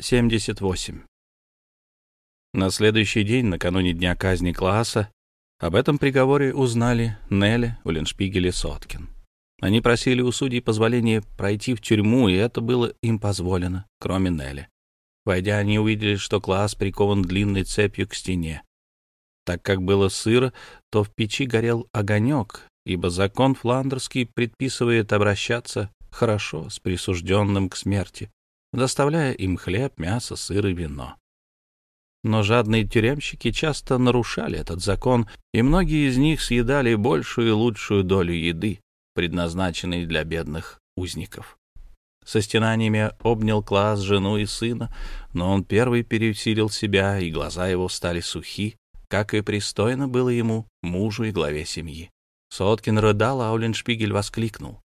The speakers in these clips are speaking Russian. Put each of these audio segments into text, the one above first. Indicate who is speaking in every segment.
Speaker 1: 78. На следующий день, накануне дня казни класса, об этом приговоре узнали Нелли, Уллиншпигель и Соткин. Они просили у судей позволения пройти в тюрьму, и это было им позволено, кроме Нелли. Войдя, они увидели, что класс прикован длинной цепью к стене. Так как было сыро, то в печи горел огонек, ибо закон фландерский предписывает обращаться хорошо с присужденным к смерти, доставляя им хлеб, мясо, сыр и вино. Но жадные тюремщики часто нарушали этот закон, и многие из них съедали большую и лучшую долю еды, предназначенной для бедных узников. Со стенаниями обнял класс жену и сына, но он первый пересилил себя, и глаза его стали сухи, как и пристойно было ему, мужу и главе семьи. Соткин рыдал, а Ауленшпигель воскликнул.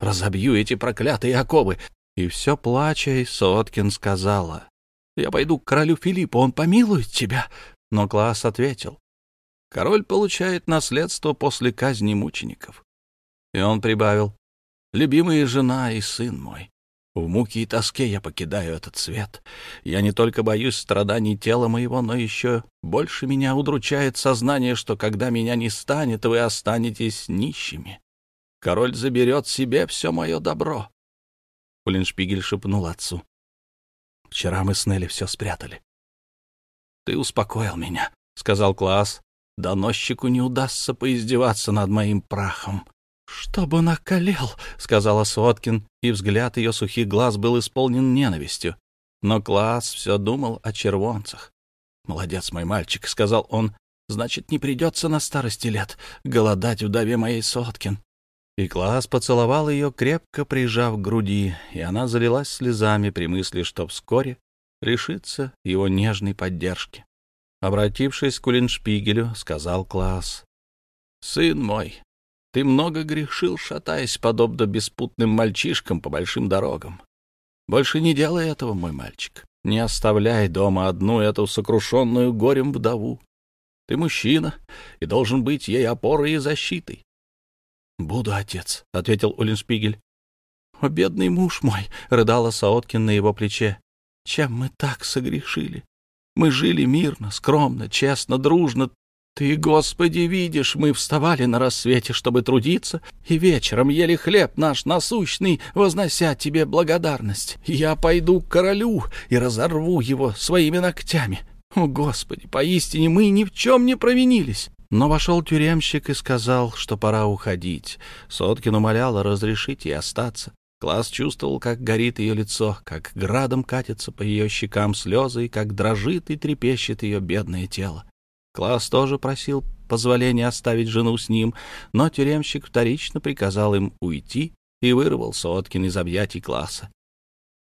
Speaker 1: «Разобью эти проклятые оковы!» И все плача, Соткин сказала. «Я пойду к королю Филиппу, он помилует тебя!» Но Класс ответил. «Король получает наследство после казни мучеников». И он прибавил. «Любимая жена и сын мой, в муке и тоске я покидаю этот свет. Я не только боюсь страданий тела моего, но еще больше меня удручает сознание, что когда меня не станет, вы останетесь нищими. Король заберет себе все мое добро. Уллиншпигель шепнул отцу. Вчера мы с Нелли все спрятали. — Ты успокоил меня, — сказал Класс. — Доносчику не удастся поиздеваться над моим прахом. «Чтобы он околел», — сказала Соткин, и взгляд ее сухих глаз был исполнен ненавистью. Но Класс все думал о червонцах. «Молодец мой мальчик», — сказал он, — «значит, не придется на старости лет голодать вдове моей Соткин». И Класс поцеловал ее, крепко прижав к груди, и она залилась слезами при мысли, что вскоре решится его нежной поддержки. Обратившись к Улиншпигелю, сказал Класс, «Сын мой, ты много грешил, шатаясь, подобно беспутным мальчишкам по большим дорогам. Больше не делай этого, мой мальчик. Не оставляй дома одну эту сокрушенную горем вдову. Ты мужчина и должен быть ей опорой и защитой. — Буду, отец, — ответил Уллиншпигель. — О, бедный муж мой! — рыдала Саоткин на его плече. — Чем мы так согрешили? Мы жили мирно, скромно, честно, дружно, ты, Господи, видишь, мы вставали на рассвете, чтобы трудиться, и вечером ели хлеб наш насущный, вознося тебе благодарность. Я пойду к королю и разорву его своими ногтями. О, Господи, поистине мы ни в чем не провинились. Но вошел тюремщик и сказал, что пора уходить. Соткин умоляла разрешить ей остаться. Класс чувствовал, как горит ее лицо, как градом катятся по ее щекам слезы, и как дрожит и трепещет ее бедное тело. Класс тоже просил позволения оставить жену с ним, но тюремщик вторично приказал им уйти и вырвал Соткин из объятий класса.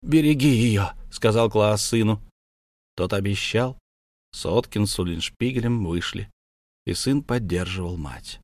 Speaker 1: «Береги ее», — сказал класс сыну. Тот обещал. Соткин с Уллиншпигелем вышли, и сын поддерживал мать.